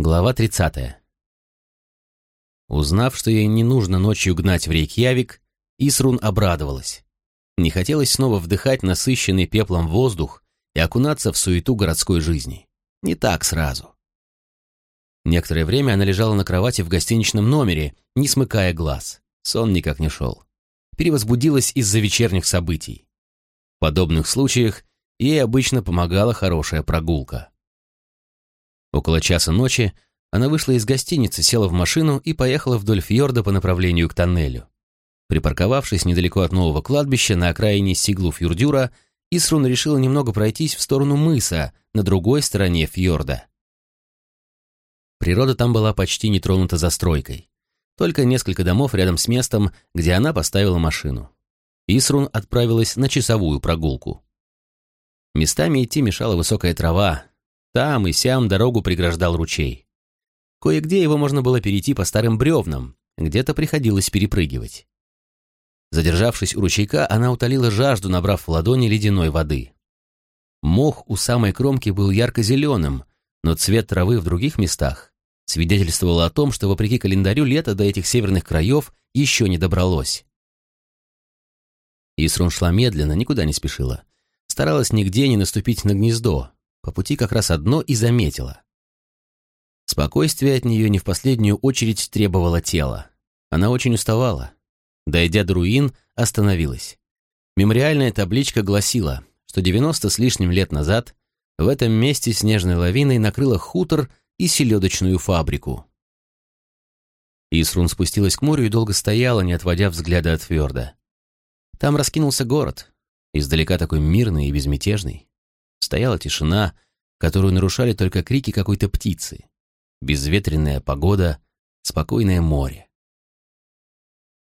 Глава 30. Узнав, что ей не нужно ночью гнать в Рейкьявик, Исрун обрадовалась. Не хотелось снова вдыхать насыщенный пеплом воздух и окунаться в суету городской жизни. Не так сразу. Некоторое время она лежала на кровати в гостиничном номере, не смыкая глаз. Сон никак не шел. Перевозбудилась из-за вечерних событий. В подобных случаях ей обычно помогала хорошая прогулка. Около часа ночи она вышла из гостиницы, села в машину и поехала вдоль фьорда по направлению к тоннелю. Припарковавшись недалеко от нового кладбища на окраине Сиглу-Фьюрдюра, Исрун решила немного пройтись в сторону мыса, на другой стороне фьорда. Природа там была почти не тронута застройкой. Только несколько домов рядом с местом, где она поставила машину. Исрун отправилась на часовую прогулку. Местами идти мешала высокая трава, там и сям дорогу преграждал ручей. Кое-где его можно было перейти по старым бревнам, где-то приходилось перепрыгивать. Задержавшись у ручейка, она утолила жажду, набрав в ладони ледяной воды. Мох у самой кромки был ярко-зеленым, но цвет травы в других местах свидетельствовал о том, что, вопреки календарю, лето до этих северных краев еще не добралось. Исрун шла медленно, никуда не спешила. Старалась нигде не наступить на гнездо, по пути как раз одно и заметила. Спокойствие от нее не в последнюю очередь требовало тело. Она очень уставала. Дойдя до руин, остановилась. Мемориальная табличка гласила, что 90 с лишним лет назад в этом месте снежной лавиной накрыло хутор и селедочную фабрику. Исрун спустилась к морю и долго стояла, не отводя взгляда от фьорда. Там раскинулся город, издалека такой мирный и безмятежный. Стояла тишина, которую нарушали только крики какой-то птицы. Безветренная погода, спокойное море.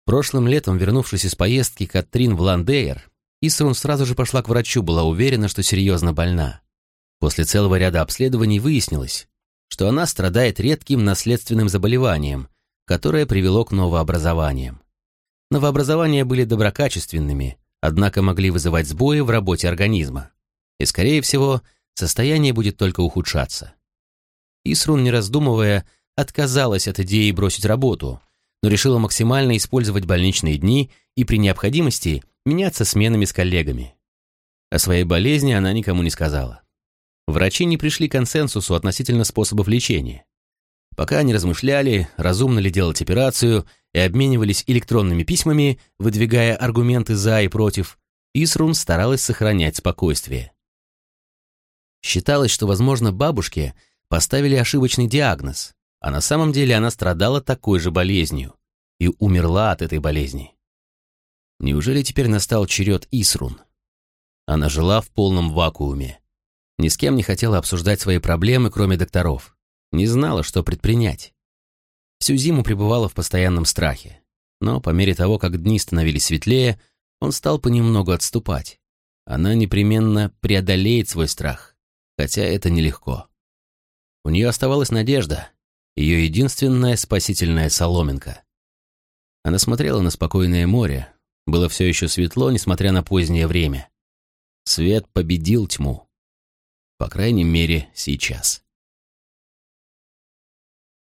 Прошлым летом, вернувшись из поездки Катрин в Ландейр, Исрун сразу же пошла к врачу, была уверена, что серьезно больна. После целого ряда обследований выяснилось, что она страдает редким наследственным заболеванием, которое привело к новообразованиям. Новообразования были доброкачественными, однако могли вызывать сбои в работе организма и, скорее всего, состояние будет только ухудшаться. Исрун, не раздумывая, отказалась от идеи бросить работу, но решила максимально использовать больничные дни и при необходимости меняться сменами с коллегами. О своей болезни она никому не сказала. Врачи не пришли к консенсусу относительно способов лечения. Пока они размышляли, разумно ли делать операцию, и обменивались электронными письмами, выдвигая аргументы «за» и «против», Исрун старалась сохранять спокойствие. Считалось, что, возможно, бабушке поставили ошибочный диагноз, а на самом деле она страдала такой же болезнью и умерла от этой болезни. Неужели теперь настал черед Исрун? Она жила в полном вакууме. Ни с кем не хотела обсуждать свои проблемы, кроме докторов. Не знала, что предпринять. Всю зиму пребывала в постоянном страхе. Но по мере того, как дни становились светлее, он стал понемногу отступать. Она непременно преодолеет свой страх хотя это нелегко. У нее оставалась надежда, ее единственная спасительная соломинка. Она смотрела на спокойное море, было все еще светло, несмотря на позднее время. Свет победил тьму. По крайней мере, сейчас.